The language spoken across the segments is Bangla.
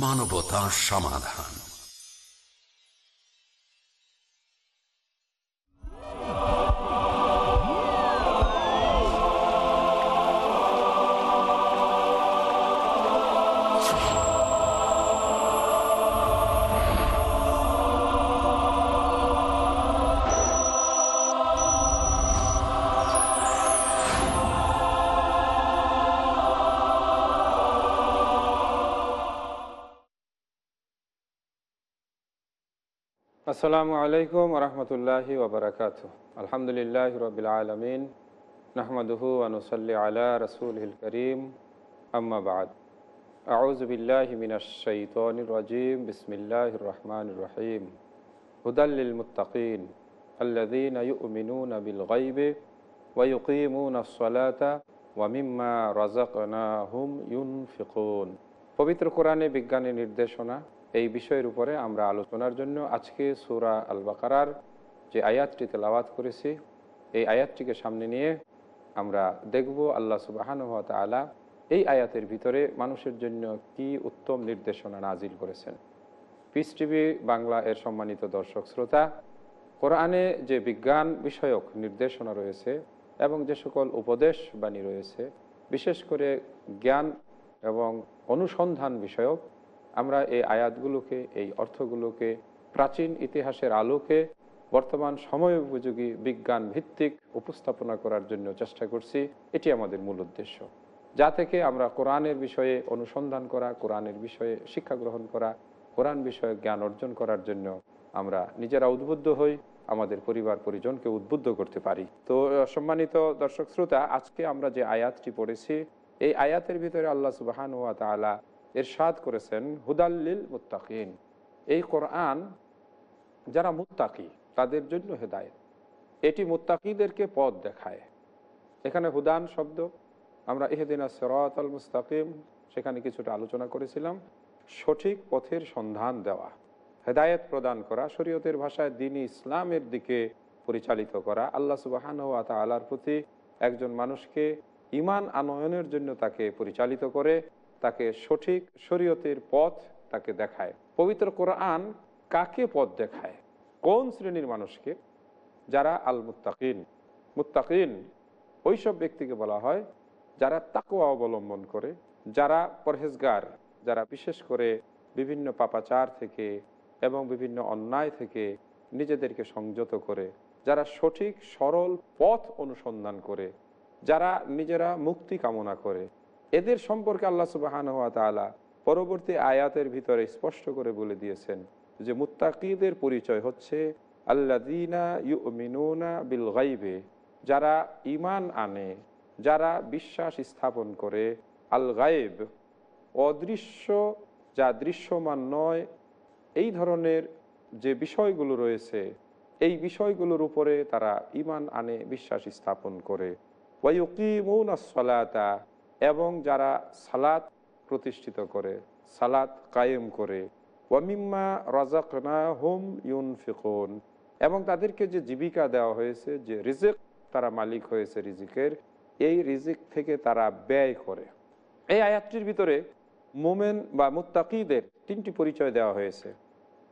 মানবতা সমাধান। আসসালামু আলাইকুম রহমতুল্লাহি ওবরাকাত আলহামদুলিল্লাহ রবিল আলমিন, নাহমদহু আনুসল্লি আলা রসুল হিল করিম আম্মাবাদ আউজবিল্লাহিমিনশৈতনিরজিম বিসমিল্লাহ রহমান রহিম। হুদাল্লিল মুতাকিন الذين يؤمنون ওয়ামিম্মা ويقيمون الصلاة হুম رزقناهم ফিকুন পবিত্র কোরআনে বিজ্ঞানের নির্দেশনা এই বিষয়ের উপরে আমরা আলোচনার জন্য আজকে সুরা আল বাকারার যে আয়াতটি তেলাওয়াত করেছি, এই আয়াতটিকে সামনে নিয়ে আমরা দেখব আল্লাহ সুবাহান তালা এই আয়াতের ভিতরে মানুষের জন্য কি উত্তম নির্দেশনা নাজিল করেছেন। পিস টিভি বাংলা এর সম্মানিত দর্শক শ্রোতা, কোরআনে যে বিজ্ঞান বিষয়ক নির্দেশনা রয়েছে এবং যে সকল উপদেশ বাণী রয়েছে, বিশেষ করে জ্ঞান এবং অনুসন্ধান বিষয়ক আমরা এই আয়াতগুলোকে, এই অর্থগুলোকে, প্রাচীন ইতিহাসের আলোকে, বর্তমান সময় উপযোগী বিজ্ঞান ভিত্তিক উপস্থাপনা করার জন্য চেষ্টা করছি। এটি আমাদের মূল উদ্দেশ্য। যা থেকে আমরা কোরআনের বিষয়ে অনুসন্ধান করা, কোরআনের বিষয়ে শিক্ষা গ্রহণ করা, কোরআন বিষয়ে জ্ঞান অর্জন করার জন্য আমরা নিজেরা উদ্বুদ্ধ হই, আমাদের পরিবার পরিজনকে উদ্বুদ্ধ করতে পারি। তো, সম্মানিত দর্শক শ্রোতা, আজকে আমরা যে আয়াতটি পড়েছি, এই আয়াতের ভিতরে আল্লাহ সুবাহান ওয়া তালা এরশাদ করেছেন হুদাল্লিল মুত্তাকিন। এই কোরআন যারা মুত্তাকি, তাদের জন্য হেদায়ত। এটি মুত্তাকিদেরকে পথ দেখায়। এখানে হুদান শব্দ, আমরা ইহেদিনা সরাত আল মুস্তাকিম, সেখানে কিছুটা আলোচনা করেছিলাম, সঠিক পথের সন্ধান দেওয়া, হেদায়ত প্রদান করা, শরীয়তের ভাষায় দিন ইসলামের দিকে পরিচালিত করা, আল্লাহ সুবাহান ওয়া তালার প্রতি একজন মানুষকে ইমান আনয়নের জন্য তাকে পরিচালিত করে তাকে সঠিক শরীয়তের পথ তাকে দেখায়। পবিত্র কোরআন কাকে পথ দেখায়? কোন শ্রেণির মানুষকে? যারা আল মুত্তাকিন মুত্তাকিন ওইসব ব্যক্তিকে বলা হয় যারা তাকুয়া অবলম্বন করে, যারা পরহেজগার, যারা বিশেষ করে বিভিন্ন পাপাচার থেকে এবং বিভিন্ন অন্যায় থেকে নিজেদেরকে সংযত করে, যারা সঠিক সরল পথ অনুসন্ধান করে, যারা নিজেরা মুক্তি কামনা করে এদের সম্পর্কে আল্লাহ সুবাহান হাত তালা পরবর্তী আয়াতের ভিতরে স্পষ্ট করে বলে দিয়েছেন যে মুত্তাকিদের পরিচয় হচ্ছে আল্লাদিনা ইউমিনুনা বিল গাইবে যারা ইমান আনে, যারা বিশ্বাস স্থাপন করে। আল গায়েব, অদৃশ্য যা দৃশ্যমান নয়, এই ধরনের যে বিষয়গুলো রয়েছে, এই বিষয়গুলোর উপরে তারা ইমান আনে, বিশ্বাস স্থাপন করে। ওয়াইকিমুন সলাতা এবং যারা সালাত প্রতিষ্ঠিত করে, সালাত কায়েম করে, ওয়ামিম্মা রাজাকনা হোম ইউন ফিকুন এবং তাদেরকে যে জীবিকা দেওয়া হয়েছে, যে রিজিক তারা মালিক হয়েছে রিজিকের, এই রিজিক থেকে তারা ব্যয় করে। এই আয়াতটির ভিতরে মোমেন বা মুত্তাকিদের তিনটি পরিচয় দেওয়া হয়েছে।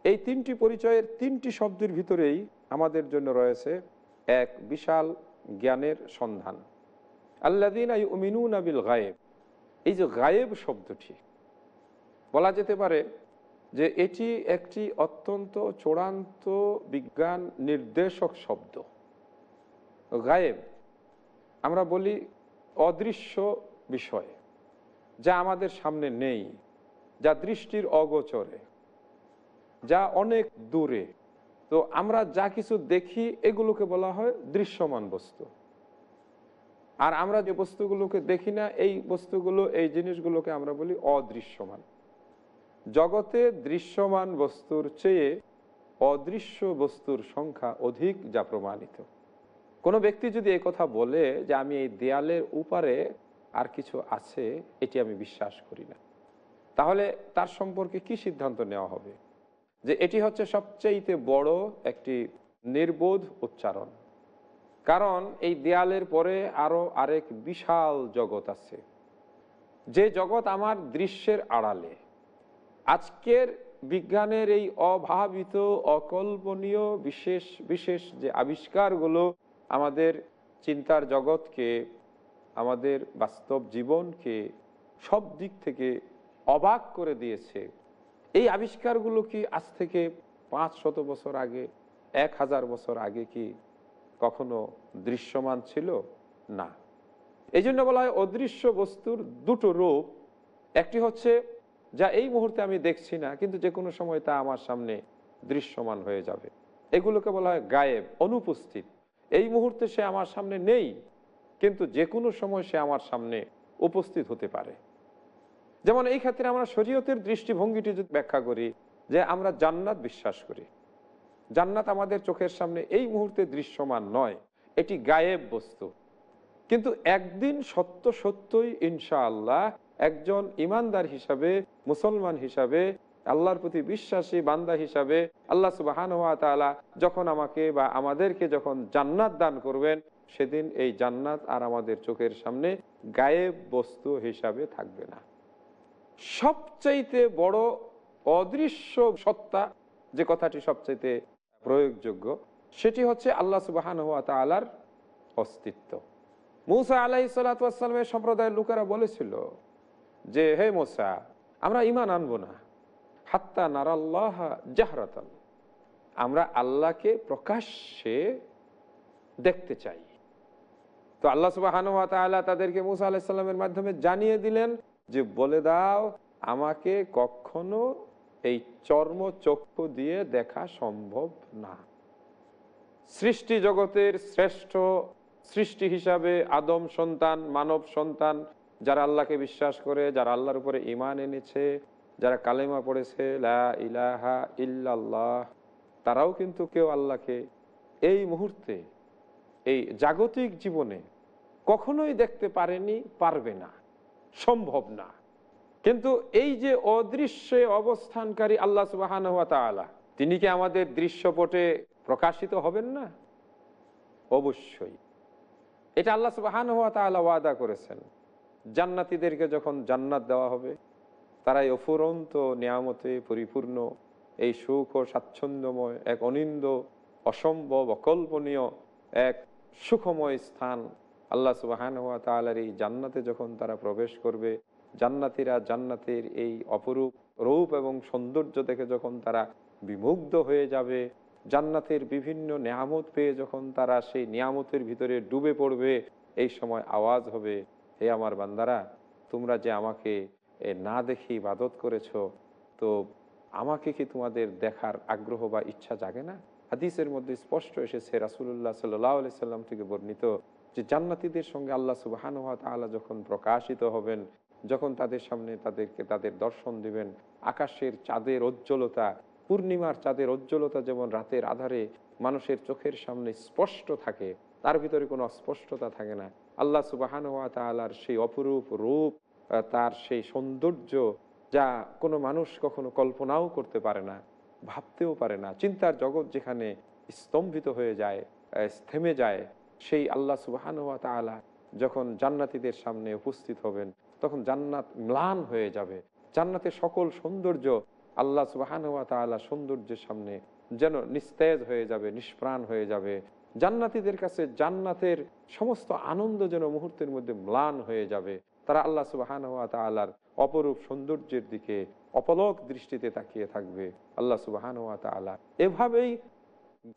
এই তিনটি পরিচয়ের তিনটি শব্দের ভিতরেই আমাদের জন্য রয়েছে এক বিশাল জ্ঞানের সন্ধান। আল্লাদিন উমিনুন আবিল গায়েব। এই যে গায়েব শব্দটি, বলা যেতে পারে যে এটি একটি অত্যন্ত চূড়ান্ত বিজ্ঞান নির্দেশক শব্দ। গায়েব, আমরা বলি অদৃশ্য বিষয়, যা আমাদের সামনে নেই, যা দৃষ্টির অগোচরে, যা অনেক দূরে। তো আমরা যা কিছু দেখি, এগুলোকে বলা হয় দৃশ্যমান বস্তু। আর আমরা যে বস্তুগুলোকে দেখি না, এই বস্তুগুলো, এই জিনিসগুলোকে আমরা বলি অদৃশ্যমান। জগতে দৃশ্যমান বস্তুর চেয়ে অদৃশ্য বস্তুর সংখ্যা অধিক যা প্রমাণিত। কোনো ব্যক্তি যদি এই কথা বলে যে আমি এই দেয়ালের উপারে আর কিছু আছে, এটি আমি বিশ্বাস করি না। তাহলে তার সম্পর্কে কি সিদ্ধান্ত নেওয়া হবে? যে এটি হচ্ছে সবচেয়ে বড় একটি নির্বোধ উচ্চারণ। কারণ এই দেয়ালের পরে আরও আরেক বিশাল জগৎ আছে। যে জগৎ আমার দৃশ্যের আড়ালে। আজকের বিজ্ঞানের এই অভাবিত, অকল্পনীয়, বিশেষ বিশেষ যে আবিষ্কারগুলো আমাদের চিন্তার জগৎকে, আমাদের বাস্তব জীবনকে সব দিক থেকে অবাক করে দিয়েছে। এই আবিষ্কারগুলো কি আজ থেকে পাঁচ শত বছর আগে, এক হাজার বছর আগে কি কখনো দৃশ্যমান ছিল না। এই জন্য বলা হয় অদৃশ্য বস্তুর দুটো রূপ। একটি হচ্ছে, যা এই মুহূর্তে আমি দেখছি না, কিন্তু যে কোনো সময় তা আমার সামনে দৃশ্যমান হয়ে যাবে। এগুলোকে বলা হয় গায়েব, অনুপস্থিত। এই মুহূর্তে সে আমার সামনে নেই, কিন্তু যে কোনো সময় সে আমার সামনে উপস্থিত হতে পারে। যেমন এই ক্ষেত্রে আমরা শরীয়তের দৃষ্টিভঙ্গিটি যদি ব্যাখ্যা করি, যে আমরা জান্নাত বিশ্বাস করি। জান্নাত আমাদের চোখের সামনে এই মুহূর্তে দৃশ্যমান নয়, এটি গায়েব বস্তু। কিন্তু একদিন সত্য সত্যই ইনশাআল্লাহ একজন ইমানদার হিসাবে, মুসলমান হিসাবে, আল্লাহর প্রতি বিশ্বাসী বান্দা হিসাবে আল্লাহ সুবাহান তাআলা যখন আমাকে বা আমাদেরকে যখন জান্নাত দান করবেন, সেদিন এই জান্নাত আর আমাদের চোখের সামনে গায়েব বস্তু হিসাবে থাকবে না। সবচাইতে বড় অদৃশ্য সত্তা, যে কথাটি সবচাইতে প্রয়োগযোগ্য, সেটি হচ্ছে আল্লাহ সুবাহান হাত তালার অস্তিত্ব। মুসা আলাহি সাল্লামের সম্প্রদায়ের লোকেরা বলেছিল যে, হে মোসা, আমরা ইমান আনব না। হাত্তা নারাল্লাহ জাহরাতান। আমরা আল্লাহকে প্রকাশ্যে দেখতে চাই। তো আল্লাহ সুবাহান তাদেরকে মুসা আলাহিসাল্লামের মাধ্যমে জানিয়ে দিলেন যে, বলে দাও, আমাকে কখনো এই চর্ম চক্ষু দিয়ে দেখা সম্ভব না। সৃষ্টি জগতের শ্রেষ্ঠ সৃষ্টি হিসাবে আদম সন্তান, মানব সন্তান, যারা আল্লাহকে বিশ্বাস করে, যারা আল্লাহর উপরে ইমান এনেছে, যারা কালেমা পড়েছে, লা ইলাহা ইল্লাল্লাহ, তারাও কিন্তু কেউ আল্লাহকে এই মুহূর্তে, এই জাগতিক জীবনে কখনোই দেখতে পারেনি, পারবে না, সম্ভব না। কিন্তু এই যে অদৃশ্যে অবস্থানকারী আল্লাহ সুবাহান তিনি কি আমাদের দৃশ্যপটে প্রকাশিত হবেন না? অবশ্যই। এটা আল্লাহ সুবাহান হওয়া তালা ওয়াদা করেছেন। জান্নাতিদেরকে যখন জান্নাত দেওয়া হবে তারা এই অফুরন্ত নিয়ামতে পরিপূর্ণ এই সুখ ও স্বাচ্ছন্দ্যময়, এক অনিন্দ, অসম্ভব, অকল্পনীয়, এক সুখময় স্থান আল্লাহ সুবাহান হওয়া তালার এই জান্নাতে যখন তারা প্রবেশ করবে জান্নাতিরা জান্নাতের এই অপরূপ রূপ এবং সৌন্দর্য দেখে যখন তারা বিমুগ্ধ হয়ে যাবে, জান্নাতের বিভিন্ন নিয়ামত পেয়ে যখন তারা সেই নিয়ামতের ভিতরে ডুবে পড়বে, এই সময় আওয়াজ হবে, হে আমার বান্দারা, তোমরা যে আমাকে না দেখে ইবাদত করেছ, তো আমাকে কি তোমাদের দেখার আগ্রহ বা ইচ্ছা জাগে না? হাদিসের মধ্যে স্পষ্ট এসেছে রাসুল্লাহ সাল্লাহ সাল্লাম থেকে বর্ণিত যে, জান্নাতিদের সঙ্গে আল্লাহ সুবাহান তালা যখন প্রকাশিত হবেন যখন তাদের সামনে তাদেরকে তাদের দর্শন দিবেন, আকাশের চাঁদের উজ্জ্বলতা, পূর্ণিমার চাঁদের উজ্জ্বলতা যেমন রাতের আধারে মানুষের চোখের সামনে স্পষ্ট থাকে, তার ভিতরে কোনো অস্পষ্টতা থাকে না। আল্লাহ সুবাহান তালার সেই অপরূপ রূপ তার সেই সৌন্দর্য যা কোনো মানুষ কখনো কল্পনাও করতে পারে না, ভাবতেও পারে না। চিন্তার জগৎ যেখানে স্তম্ভিত হয়ে যায় থেমে যায়, সেই আল্লাহ সুবাহান তালা যখন জান্নাতিদের সামনে উপস্থিত হবেন তখন জান্নাত ম্লান হয়ে যাবে। জান্নাতের সকল সৌন্দর্য আল্লাহ সুবাহান তালা সৌন্দর্যের সামনে যেন নিস্তেজ হয়ে যাবে, নিষ্প্রাণ হয়ে যাবে। জান্নাতিদের কাছে জান্নাতের সমস্ত আনন্দ যেন মুহূর্তের মধ্যে ম্লান হয়ে যাবে। তারা আল্লাহ সুবাহান তালার অপরূপ সৌন্দর্যের দিকে অপলক দৃষ্টিতে তাকিয়ে থাকবে। আল্লাহ সুবাহান তালা এভাবেই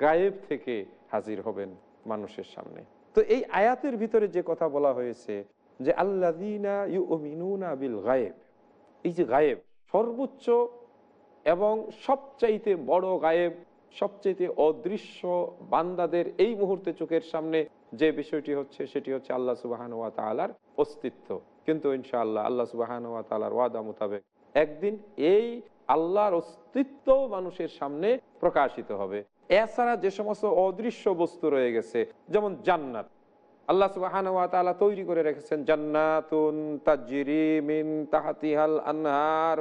গায়েব থেকে হাজির হবেন মানুষের সামনে। তো এই আয়াতের ভিতরে যে কথা বলা হয়েছে যে আল্লাহ বিল গায়েব। এই যে গায়েব, সর্বোচ্চ এবং সবচাইতে বড় গায়েব, সবচাইতে অদৃশ্য বান্দাদের এই মুহূর্তে চোখের সামনে যে বিষয়টি হচ্ছে, সেটি হচ্ছে আল্লাহ সুবাহান ওয়া তালার অস্তিত্ব। কিন্তু ইনশাআল্লাহ আল্লাহ সুবাহান ওয়া তালার ওয়াদা মোতাবেক একদিন এই আল্লাহর অস্তিত্ব মানুষের সামনে প্রকাশিত হবে। এছাড়া যে সমস্ত অদৃশ্য বস্তু রয়ে গেছে, যেমন জান্নাত আল্লাহ সুবাহান তৈরি করে রেখেছেন, জান্নাতুন মিন তাহতিহাল আনহার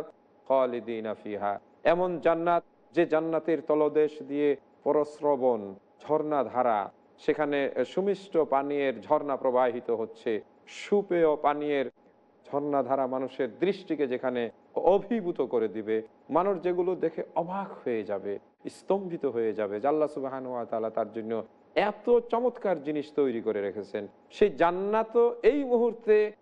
খালিদিনা ফিহা। এমন জান্নাত, যে জান্নাতের তলদেশ দিয়ে পরশ্রবণ ঝর্ণা ধারা সেখানে সুমিষ্ট পানীয়ের ঝর্ণা প্রবাহিত হচ্ছে। সুপেয় পানীয়ের ঝর্ণাধারা মানুষের দৃষ্টিকে যেখানে অভিভূত করে দিবে, মানুষ যেগুলো দেখে অবাক হয়ে যাবে, স্তম্ভিত হয়ে যাবে জাল্লা সুবাহান তালা তার জন্য এত চমৎকার জিনিস তৈরি করে রেখেছেন। সেই জান্নাত এই মুহূর্তে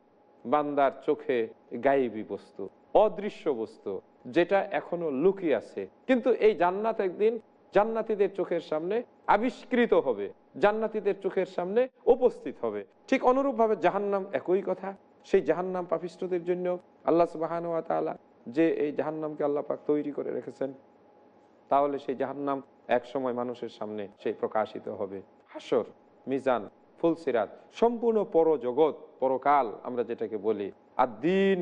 বান্দার চোখে গায়েবী বস্তু, অদৃশ্য বস্তু, যেটা এখনও লুকিয়ে আছে। কিন্তু এই জান্নাত একদিন জান্নাতীদের চোখের সামনে আবিষ্কৃত হবে, জান্নাতীদের চোখের সামনে উপস্থিত হবে। ঠিক অনুরূপভাবে জাহান্নাম একই কথা। সেই জাহান্নাম পাপিষ্টদের জন্য আল্লাহ সুবাহান যে এই জাহান্নামকে আল্লাহ পাক তৈরি করে রেখেছেন, তাহলে সেই জাহান্নাম এক সময় মানুষের সামনে সেই প্রকাশিত হবে। হাসর মিজান ফুলসিরাত সম্পূর্ণ পরজগৎ, পরকাল আমরা যেটাকে বলি। আর দিন,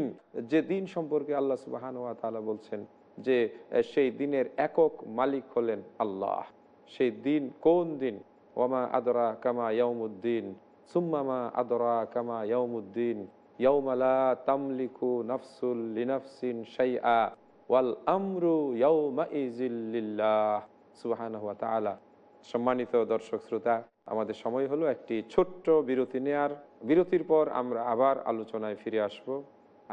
যে দিন সম্পর্কে আল্লাহ সুবাহান ওয়া তালা বলছেন যে, সেই দিনের একক মালিক হলেন আল্লাহ। সেই দিন কোন দিন? ওমা আদরা কামা ইয়ৌমুদ্দিন সুম্মামা আদরা কামা ইয়ৌমুদ্দিন ইয়ৌমালা তামলিকু নফসুল লিনফসিন শাইআ, ওয়াল আমরু ইয়ৌমা ইজিল্লিল্লাহ সুবাহান হুয়া তালা সম্মানিত দর্শক শ্রোতা, আমাদের সময় হলো একটি ছোট্ট বিরতি নেয়ার। বিরতির পর আমরা আবার আলোচনায় ফিরে আসব।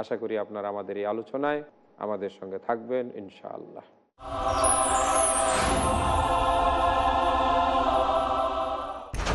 আশা করি আপনারা আমাদের এই আলোচনায় আমাদের সঙ্গে থাকবেন ইনশাআল্লাহ।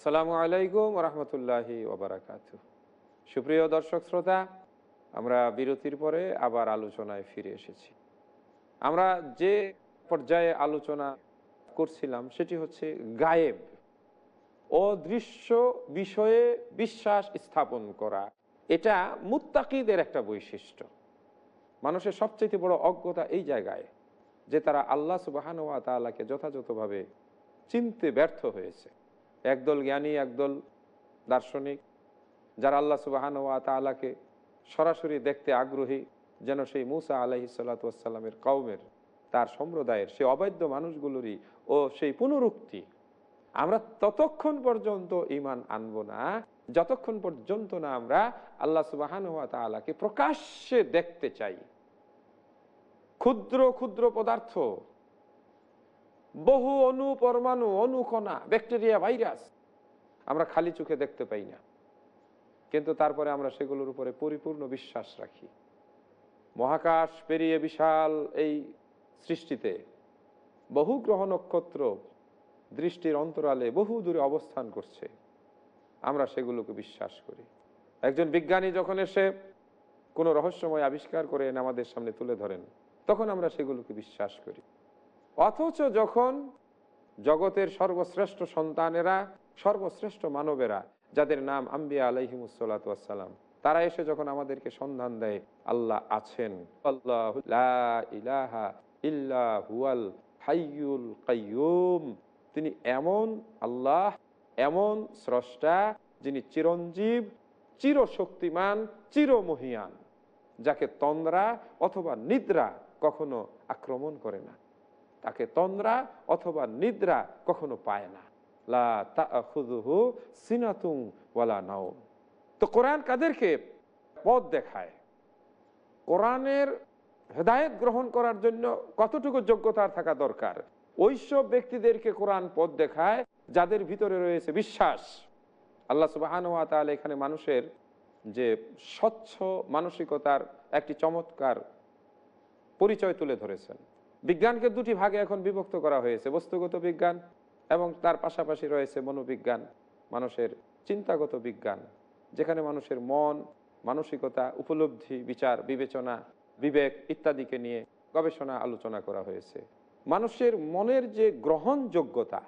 আসসালামু আলাইকুম রহমতুল্লাহি সুপ্রিয় দর্শক শ্রোতা, আমরা বিরতির পরে আবার আলোচনায় ফিরে এসেছি। আমরা যে পর্যায়ে আলোচনা করছিলাম সেটি হচ্ছে গায়েব অদৃশ্য বিষয়ে বিশ্বাস স্থাপন করা। এটা মুত্তাকিদের একটা বৈশিষ্ট্য। মানুষের সবচেয়ে বড় অজ্ঞতা এই জায়গায় যে তারা আল্লাহ সুবাহানুয়া তালাকে যথাযথভাবে চিনতে ব্যর্থ হয়েছে। একদল জ্ঞানী, একদল দার্শনিক, যারা আল্লাহ সুবাহানুয়া তালাকে সরাসরি দেখতে আগ্রহী, যেন সেই মুসা আলহি সাল্লাতামের কৌমের তার সম্প্রদায়ের সেই অবৈধ মানুষগুলোরই ও সেই পুনরুক্তি। আমরা ততক্ষণ পর্যন্ত ইমান আনব না, যতক্ষণ পর্যন্ত না আমরা আল্লাহ সুবাহান হাত তালাকে প্রকাশ্যে দেখতে চাই। ক্ষুদ্র ক্ষুদ্র পদার্থ বহু অণু পরমাণু, অনুকণা, ব্যাকটেরিয়া, ভাইরাস আমরা খালি চোখে দেখতে পাই না। কিন্তু তারপরে আমরা সেগুলোর উপরে পরিপূর্ণ বিশ্বাস রাখি। মহাকাশ পেরিয়ে বিশাল এই সৃষ্টিতে বহু গ্রহ নক্ষত্র দৃষ্টির অন্তরালে বহু দূরে অবস্থান করছে। আমরা সেগুলোকে বিশ্বাস করি। একজন বিজ্ঞানী যখন এসে কোনো রহস্যময় আবিষ্কার করে আমাদের সামনে তুলে ধরেন, তখন আমরা সেগুলোকে বিশ্বাস করি। অথচ যখন জগতের সর্বশ্রেষ্ঠ সন্তানেরা, সর্বশ্রেষ্ঠ মানবেরা, যাদের নাম আম্বিয়া আলাইহিমুসাল্লাম তারা এসে যখন আমাদেরকে সন্ধান দেয়, আল্লাহ আছেন। কাইয়ুম। তিনি এমন আল্লাহ, এমন স্রষ্টা, যিনি চিরঞ্জীব, চিরশক্তিমান, চিরমহিয়ান, যাকে তন্দ্রা অথবা নিদ্রা কখনো আক্রমণ করে না। তাকে তন্দ্রা অথবা নিদ্রা কখনো পায় না। লা ওয়ালা নাওম। তো কোরআন কাদেরকে পথ দেখায়? কোরআনের হেদায়েত গ্রহণ করার জন্য কতটুকু যোগ্যতা থাকা দরকার? ওইসব ব্যক্তিদেরকে কোরআন পথ দেখায় যাদের ভিতরে রয়েছে বিশ্বাস। আল্লাহ সুবাহান তাহলে এখানে মানুষের যে স্বচ্ছ মানসিকতার একটি চমৎকার পরিচয় তুলে ধরেছেন। বিজ্ঞানকে দুটি ভাগে এখন বিভক্ত করা হয়েছে, বস্তুগত বিজ্ঞান এবং তার পাশাপাশি রয়েছে মনোবিজ্ঞান, মানুষের চিন্তাগত বিজ্ঞান, যেখানে মানুষের মন, মানসিকতা, উপলব্ধি, বিচার, বিবেচনা, বিবেক ইত্যাদিকে নিয়ে গবেষণা, আলোচনা করা হয়েছে। মানুষের মনের যে গ্রহণযোগ্যতা,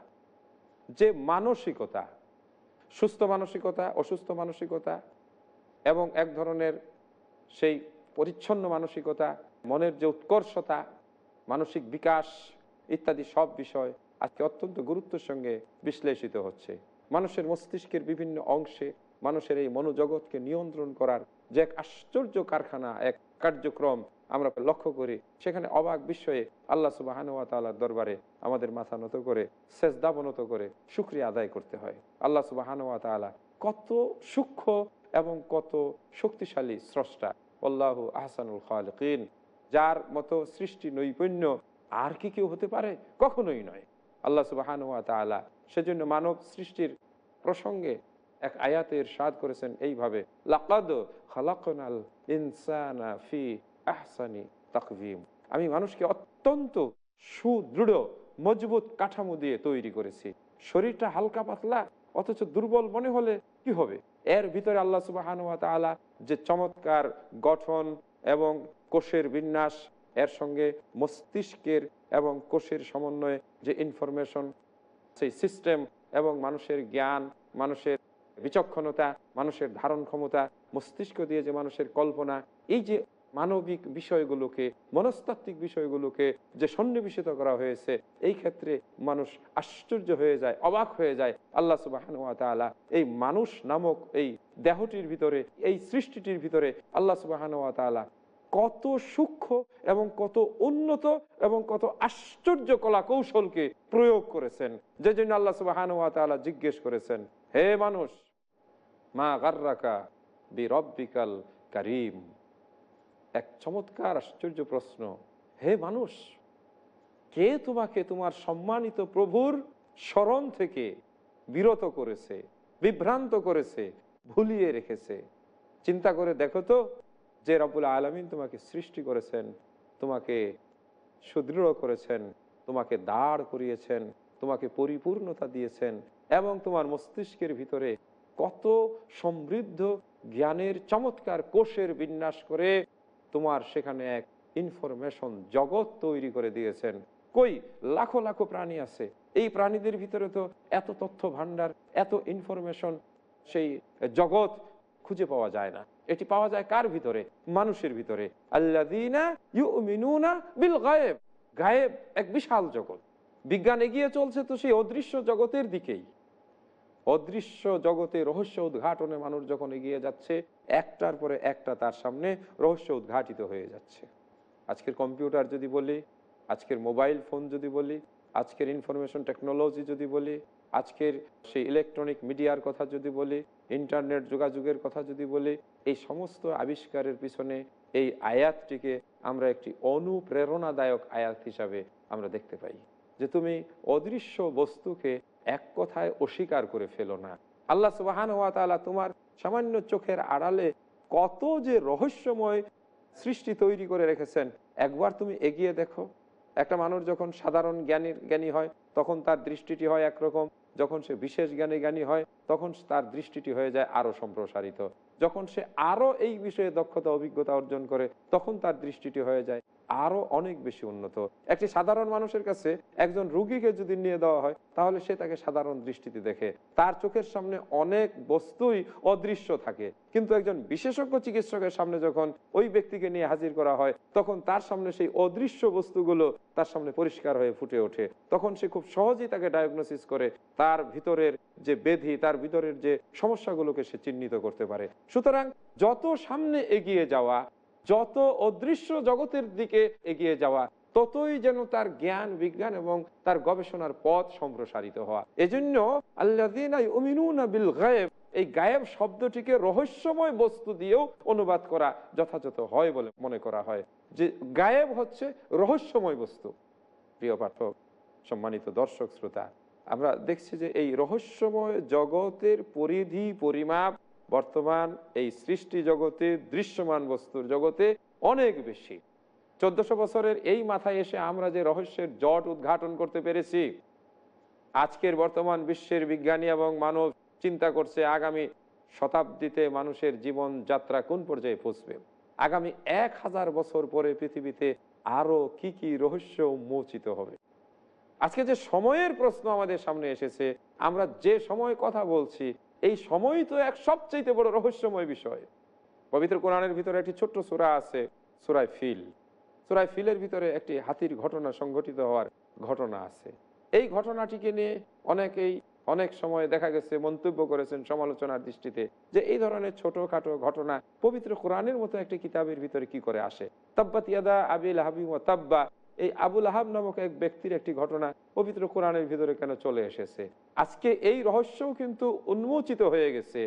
যে মানসিকতা, সুস্থ মানসিকতা, অসুস্থ মানসিকতা এবং এক ধরনের সেই পরিচ্ছন্ন মানসিকতা, মনের যে উৎকর্ষতা মানসিক বিকাশ ইত্যাদি সব বিষয় আজকে অত্যন্ত গুরুত্বের সঙ্গে বিশ্লেষিত হচ্ছে। মানুষের মস্তিষ্কের বিভিন্ন অংশে মানুষের এই মনোজগৎকে নিয়ন্ত্রণ করার যে এক আশ্চর্য কারখানা, এক কার্যক্রম আমরা লক্ষ্য করি, সেখানে অবাক বিষয়ে আল্লাহ সুবাহানুয়া দরবারে আমাদের মাথা নত করে সেজদাবনত করে সুক্রিয়া আদায় করতে হয়। আল্লাহ সুবাহানুয়া তালা কত সূক্ষ্ম এবং কত শক্তিশালী স্রষ্টা। আল্লাহ আহসানুল খালকিন। যার মতো সৃষ্টি নৈপুণ্য আর কি কেউ হতে পারে? কখনোই নয়। আল্লাহ সুবাহানুয়া তালা সেজন্য মানব সৃষ্টির প্রসঙ্গে এক আয়াতের সাদ করেছেন এইভাবে আমি মানুষকে অত্যন্ত সুদৃঢ়, মজবুত কাঠামো দিয়ে তৈরি করেছি। শরীরটা হালকা পাতলা, অথচ দুর্বল মনে হলে কি হবে? এর ভিতরে আল্লাহ সুবাহানুয়া তালা যে চমৎকার গঠন এবং কোষের বিন্যাস, এর সঙ্গে মস্তিষ্কের এবং কোষের সমন্বয়ে যে ইনফরমেশন সেই সিস্টেম এবং মানুষের জ্ঞান, মানুষের বিচক্ষণতা, মানুষের ধারণ ক্ষমতা মস্তিষ্ক দিয়ে যে মানুষের কল্পনা, এই যে মানবিক বিষয়গুলোকে, মনস্তাত্ত্বিক বিষয়গুলোকে যে সন্নিবেশিত করা হয়েছে, এই ক্ষেত্রে মানুষ আশ্চর্য হয়ে যায়, অবাক হয়ে যায়। আল্লাহ সুবাহান তালা এই মানুষ নামক এই দেহটির ভিতরে, এই সৃষ্টিটির ভিতরে আল্লাহ সুবাহান তালা কত সূক্ষ্ম এবং কত উন্নত এবং কত আশ্চর্য কলা কৌশলকে প্রয়োগ করেছেন। যে জন্য আল্লাহ সুবাহান তালা জিজ্ঞেস করেছেন, হে মানুষ, মা গার্রাকা বি রব্বিকাল কারিম? এক চমৎকার আশ্চর্য প্রশ্ন। হে মানুষ, কে তোমাকে তোমার সম্মানিত প্রভুর স্মরণ থেকে বিরত করেছে, বিভ্রান্ত করেছে, ভুলিয়ে রেখেছে? চিন্তা করে দেখো তো যে রব্বুল আলমিন তোমাকে সৃষ্টি করেছেন, তোমাকে সুদৃঢ় করেছেন, তোমাকে দাঁড় করিয়েছেন, তোমাকে পরিপূর্ণতা দিয়েছেন এবং তোমার মস্তিষ্কের ভিতরে কত সমৃদ্ধ জ্ঞানের চমৎকার কোষের বিন্যাস করে তোমার সেখানে এক ইনফরমেশন জগৎ তৈরি করে দিয়েছেন। কই? লাখো লাখো প্রাণী আছে। এই প্রাণীদের ভিতরে তো এত তথ্য ভান্ডার এত ইনফরমেশন সেই জগৎ খুঁজে পাওয়া যায় না। এটি পাওয়া যায় কার ভিতরে? মানুষের ভিতরে। বিল গায়েব। গায়েব এক বিশাল জগৎ। বিজ্ঞান এগিয়ে চলছে তো সেই অদৃশ্য জগতের দিকেই। অদৃশ্য জগতে রহস্য উদ্ঘাটনে মানুষ যখন এগিয়ে যাচ্ছে, একটার পরে একটা তার সামনে রহস্য উদ্ঘাটিত হয়ে যাচ্ছে। আজকের কম্পিউটার যদি বলি, আজকের মোবাইল ফোন যদি বলি, আজকের ইনফরমেশন টেকনোলজি যদি বলি, আজকের সেই ইলেকট্রনিক মিডিয়ার কথা যদি বলি ইন্টারনেট যোগাযোগের কথা যদি বলি, এই সমস্ত আবিষ্কারের পিছনে এই আয়াতটিকে আমরা একটি অনুপ্রেরণাদায়ক আয়াত হিসাবে আমরা দেখতে পাই। যে তুমি অদৃশ্য বস্তুকে এক কথায় অস্বীকার করে ফেলো না। আল্লাহ সুবাহান ওয়া তাআলা তোমার সামান্য চোখের আড়ালে কত যে রহস্যময় সৃষ্টি তৈরি করে রেখেছেন, একবার তুমি এগিয়ে দেখো। একটা মানুষ যখন সাধারণ জ্ঞানীর জ্ঞানী হয়, তখন তার দৃষ্টিটি হয় একরকম। যখন সে বিশেষ জ্ঞানী জ্ঞানী হয়, তখন তার দৃষ্টিটি হয়ে যায় আরও সম্প্রসারিত। যখন সে আরও এই বিষয়ে দক্ষতা, অভিজ্ঞতা অর্জন করে, তখন তার দৃষ্টিটি হয়ে যায় আরও অনেক বেশি উন্নত। একটি সাধারণ মানুষের কাছে একজন রুগীকে যদি নিয়ে দেওয়া হয়, তাহলে সে তাকে সাধারণ দৃষ্টিতে দেখে। তার চোখের সামনে অনেক বস্তুই অদৃশ্য থাকে। কিন্তু একজন বিশেষজ্ঞ চিকিৎসকের সামনে যখন ওই ব্যক্তিকে নিয়ে হাজির করা হয়, তখন তার সামনে সেই অদৃশ্য বস্তুগুলো তার সামনে পরিষ্কার হয়ে ফুটে ওঠে। তখন সে খুব সহজেই তাকে ডায়াগনোসিস করে। তার ভিতরের যে বেধি, তার ভিতরের যে সমস্যাগুলোকে সে চিহ্নিত করতে পারে। সুতরাং যত সামনে এগিয়ে যাওয়া যত অদৃশ্য জগতের দিকে এগিয়ে যাওয়া, ততই যেন তার জ্ঞান, বিজ্ঞান এবং তার গবেষণার পথ সম্প্রসারিত হওয়া। এজন্য বিল গায়েব, এই গায়েব শব্দটিকে রহস্যময় বস্তু দিয়েও অনুবাদ করা যথাযথ হয় বলে মনে করা হয়। যে গায়েব হচ্ছে রহস্যময় বস্তু। প্রিয় পাঠক, সম্মানিত দর্শক, শ্রোতা, আমরা দেখছি যে এই রহস্যময় জগতের পরিধি, পরিমাপ বর্তমান এই সৃষ্টি জগতে, দৃশ্যমান বস্তুর জগতে অনেক বেশি। চোদ্দশো বছরের এই মাথায় এসে আমরা যে রহস্যের জট উদ্ঘাটন করতে পেরেছি, আজকের বর্তমান বিশ্বের বিজ্ঞানী এবং মানব চিন্তা করছে আগামী শতাব্দীতে মানুষের জীবন যাত্রা কোন পর্যায়ে পৌঁছবে? আগামী এক হাজার বছর পরে পৃথিবীতে আরও কি কি রহস্য উন্মোচিত হবে? আজকে যে সময়ের প্রশ্ন আমাদের সামনে এসেছে, আমরা যে সময় কথা বলছি এই সময় তো এক সবচেয়ে বড় রহস্যময় বিষয়। পবিত্র কোরআনের ভিতরে একটি ছোট্ট সুরা আছে, সুরায় ফিল। সুরায় ফিলের ভিতরে একটি হাতির ঘটনা সংঘটিত হওয়ার ঘটনা আছে। এই ঘটনাটিকে নিয়ে অনেকেই অনেক সময় দেখা গেছে, মন্তব্য করেছেন সমালোচনার দৃষ্টিতে যে এই ধরনের ছোটখাটো ঘটনা পবিত্র কোরআনের মতো একটি কিতাবের ভিতরে কি করে আসে? তাব্বাত ইয়াদা আবিল হাবিম তাব্বা। এই আবুল আহাব নামক এক ব্যক্তির একটি ঘটনা পবিত্র কোরআনের ভিতরে কেন চলে এসেছে? আজকে এই রহস্যও কিন্তু উন্মোচিত হয়ে গেছে।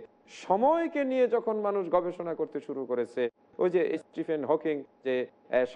সময়কে নিয়ে যখন মানুষ গবেষণা করতে শুরু করেছে, ওই যে স্টিফেন হকিং যে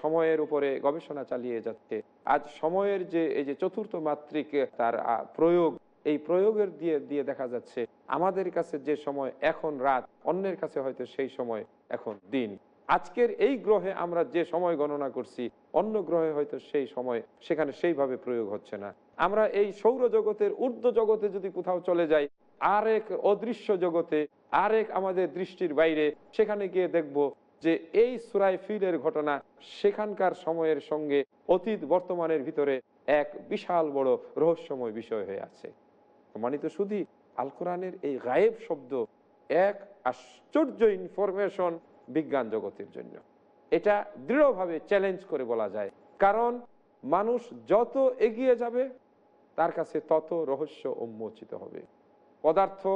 সময়ের উপরে গবেষণা চালিয়ে যাচ্ছে, আজ সময়ের যে, এই যে চতুর্থ মাত্রিক তার প্রয়োগ, এই প্রয়োগের দিয়ে দিয়ে দেখা যাচ্ছে, আমাদের কাছে যে সময় এখন রাত, অন্যের কাছে হয়তো সেই সময় এখন দিন। আজকের এই গ্রহে আমরা যে সময় গণনা করছি, অন্য গ্রহে হয়তো সেই সময়, সেখানে সেইভাবে প্রয়োগ হচ্ছে না। আমরা এই সৌরজগতের ঊর্ধ্ব জগতে যদি কোথাও চলে যাই, আরেক অদৃশ্য জগতে, আরেক আমাদের দৃষ্টির বাইরে, সেখানে গিয়ে দেখব যে এই সুরাই ফিলের ঘটনা সেখানকার সময়ের সঙ্গে অতীত বর্তমানের ভিতরে এক বিশাল বড় রহস্যময় বিষয় হয়ে আছে। প্রমাণিত শুধু আল কোরআনের এই গায়েব শব্দ, এক আশ্চর্য ইনফরমেশন বিজ্ঞান জগতের জন্য। এটা দৃঢ়ভাবে চ্যালেঞ্জ করে বলা যায়। কারণ মানুষ যত এগিয়ে যাবে, তার কাছে তত রহস্য উন্মোচিত হবে। পদার্থ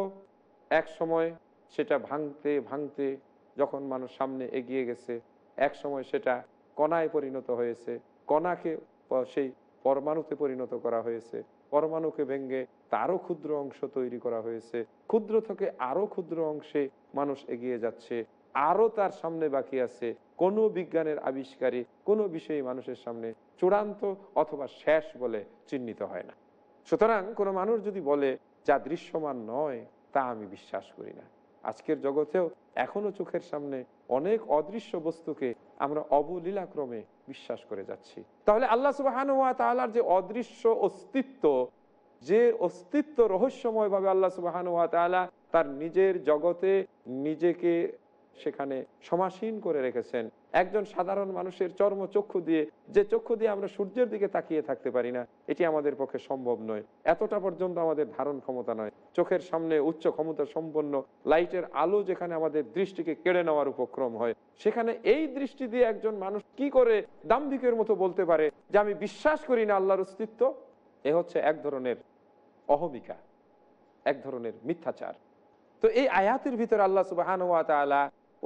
এক সময় সেটা ভাঙতে ভাঙতে যখন মানুষ সামনে এগিয়ে গেছে, এক সময় সেটা কণায় পরিণত হয়েছে। কণাকে সেই পরমাণুতে পরিণত করা হয়েছে। পরমাণুকে ভেঙ্গে তারও ক্ষুদ্র অংশ তৈরি করা হয়েছে। ক্ষুদ্র থেকে আরও ক্ষুদ্র অংশে মানুষ এগিয়ে যাচ্ছে। আরও তার সামনে বাকি আছে কোনো বিজ্ঞানের আবিষ্কারী কোনো বিষয়ে মানুষের সামনে চূড়ান্ত অথবা শেষ বলে চিহ্নিত হয় না। সুতরাং কোনো মানুষ যদি বলে, যা দৃশ্যমান নয়, তা আমি বিশ্বাস করি না। আজকের জগতেও এখনও চোখের সামনে অনেক অদৃশ্য বস্তুকে আমরা অবলীলাক্রমে বিশ্বাস করে যাচ্ছি। তাহলে আল্লাহ সুবাহানুয়ার যে অদৃশ্য অস্তিত্ব, যে অস্তিত্ব রহস্যময় ভাবে আল্লাহ সুবাহানুয়া তার নিজের জগতে নিজেকে সেখানে সমাসীন করে রেখেছেন। একজন সাধারণ মানুষের চর্ম চক্ষু দিয়ে, যে চক্ষু দিয়ে আমরা সূর্যের দিকে তাকিয়ে থাকতে পারি না, এটি আমাদের পক্ষে সম্ভব নয়। এতটা পর্যন্ত আমাদের ধারণ ক্ষমতা নয়। চোখের সামনে উচ্চ ক্ষমতা সম্পন্ন, লাইটের আলো যেখানে আমাদের দৃষ্টিকে কেড়ে নেওয়ার উপক্রম হয়, সেখানে এই দৃষ্টি দিয়ে একজন মানুষ কি করে দাম্ভিকের মতো বলতে পারে যে, আমি বিশ্বাস করি না আল্লাহর অস্তিত্ব এ হচ্ছে এক ধরনের অহমিকা, এক ধরনের মিথ্যাচার। তো এই আয়াতের ভিতরে আল্লাহ সুবাহ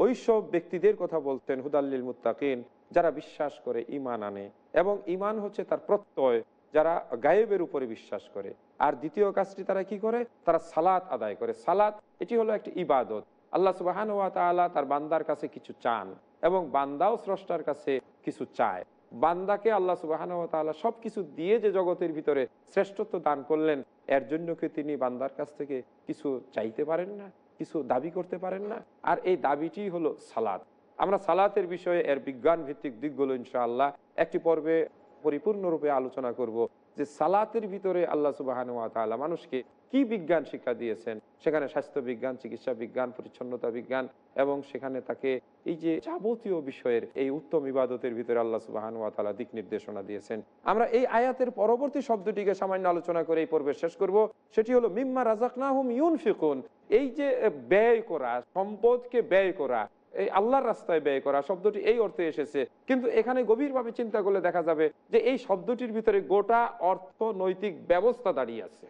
ওই সব ব্যক্তিদের কথা বলতেন হুদাল্লিল মুত্তাকিন, যারা বিশ্বাস করে ইমান আনে এবং ইমান হচ্ছে তার প্রত্যয়, যারা গায়েবের উপরে বিশ্বাস করে। আর দ্বিতীয় কাজটি তারা কি করে? তারা সালাত আদায় করে। সালাত, এটি হলো একটি ইবাদত। আল্লাহ সুবাহান ওয়া তাআলা তার বান্দার কাছে কিছু চান এবং বান্দাও স্রষ্টার কাছে কিছু চায়। বান্দাকে আল্লাহ সুবাহান ওয়া তাআলা সব কিছু দিয়ে যে জগতের ভিতরে শ্রেষ্ঠত্ব দান করলেন, এর জন্য কি তিনি বান্দার কাছ থেকে কিছু চাইতে পারেন না? কিছু দাবি করতে পারেন না। আর এই দাবিটি হলো সালাদ আমরা সালাতের বিষয়ে এর বিজ্ঞান ভিত্তিক দিকগুলো ইনশাআল্লাহ একটি পর্বে পরিপূর্ণরূপে আলোচনা করব। যে সালাতের ভিতরে আল্লাহ সুবাহান তাআলা মানুষকে কি বিজ্ঞান শিক্ষা দিয়েছেন? সেখানে স্বাস্থ্য বিজ্ঞান, চিকিৎসা বিজ্ঞান, পরিচ্ছন্নতা বিজ্ঞান এবং সেখানে তাকে এই যে যাবতীয় বিষয়ের এই উত্তম ইবাদতের ভিতরে আল্লাহ সুবাহান তাআলা দিক নির্দেশনা দিয়েছেন। আমরা এই আয়াতের পরবর্তী শব্দটিকে সামান্য আলোচনা করে এই পর্বে শেষ করব। সেটি হলো, মিম্মা রাজাক নাহো ইউন ইউনফিকুন এই যে ব্যয় করা, সম্পদকে ব্যয় করা এই আল্লাহর রাস্তায় ব্যয় করা শব্দটি এই অর্থে এসেছে। কিন্তু এখানে গভীরভাবে চিন্তা করলে দেখা যাবে যে এই শব্দটির ভিতরে গোটা অর্থনৈতিক ব্যবস্থা দাঁড়িয়ে আছে।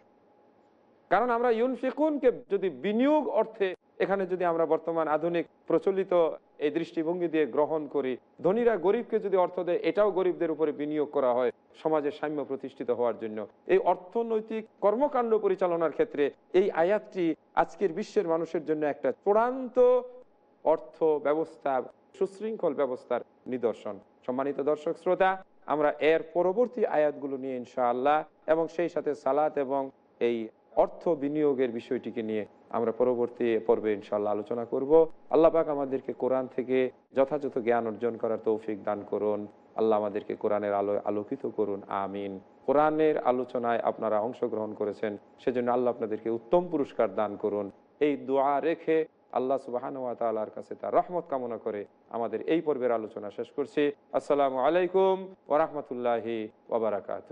কারণ আমরা ইউনফিকুনকে যদি বিনিয়োগ অর্থে এখানে যদি আমরা বর্তমান আধুনিক প্রচলিত এই দৃষ্টিভঙ্গি দিয়ে গ্রহণ করি, ধনীরা গরিবকে যদি অর্থ দেয়, এটাও গরিবদের উপরে বিনিয়োগ করা হয় সমাজের সাম্য প্রতিষ্ঠিত হওয়ার জন্য। এই অর্থনৈতিক কর্মকাণ্ড পরিচালনার ক্ষেত্রে এই আয়াতটি আজকের বিশ্বের মানুষের জন্য একটা চূড়ান্ত অর্থ ব্যবস্থা, সুশৃঙ্খল ব্যবস্থার নিদর্শন। সম্মানিত দর্শক শ্রোতা, আমরা এর পরবর্তী আয়াতগুলো নিয়ে ইনশাআল্লাহ এবং সেই সাথে সালাত এবং এই অর্থ বিনিয়োগের বিষয়টিকে নিয়ে আমরা পরবর্তী পর্বে ইনশাল্লাহ আলোচনা করব। আল্লাহ পাক আমাদেরকে কোরআন থেকে যথাযথ জ্ঞান অর্জন করার তৌফিক দান করুন। আল্লাহ আমাদেরকে কোরআনের আলো আলোকিত করুন। আমিন। কোরআনের আলোচনায় আপনারা অংশগ্রহণ করেছেন, সেজন্য আল্লাহ আপনাদেরকে উত্তম পুরস্কার দান করুন। এই দোয়া রেখে আল্লাহ সুবাহানুয়াতালার কাছে তার রহমত কামনা করে আমাদের এই পর্বের আলোচনা শেষ করছি। আসসালামু আলাইকুম ওরহমতুল্লাহি ওবরাকাত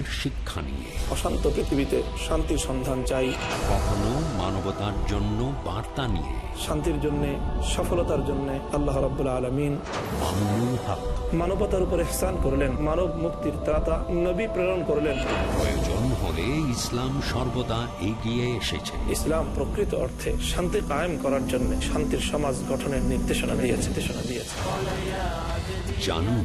কল্যাণের শিক্ষা নিয়ে। অশান্ত পৃথিবীতে শান্তির সন্ধান চাই। কখনো মানবতার জন্য বার্তা নিয়ে। শান্তির জন্য সফলতার জন্য আল্লাহ রাবুল্লাহ আলমিন মামুনুল হক। মানবতার উপর করলেন মানব মুক্তির ত্রাতা নবী প্রেরণ করলেন। প্রয়োজন হলে ইসলাম সর্বদা এগিয়ে এসেছে। ইসলাম প্রকৃত অর্থে শান্তি কায়েম করার জন্য শান্তির সমাজ গঠনের নির্দেশনা দিয়েছে। নির্দেশনা দিয়েছে। জানুন